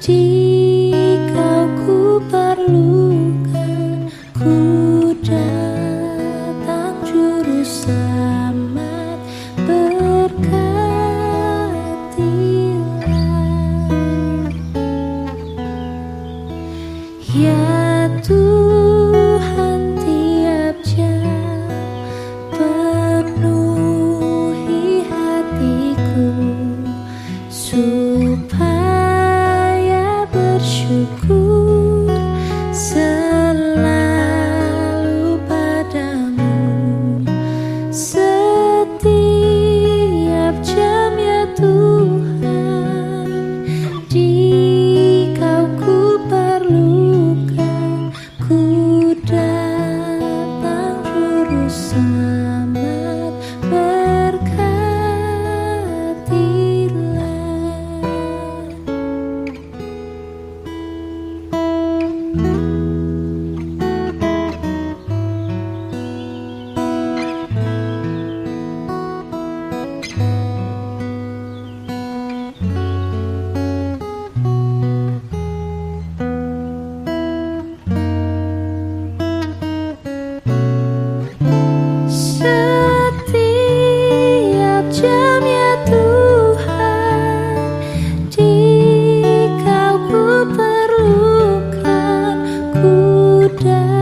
Jika ku perlukan ku datang juru selamat berkatilah. Ya Tuhan time ada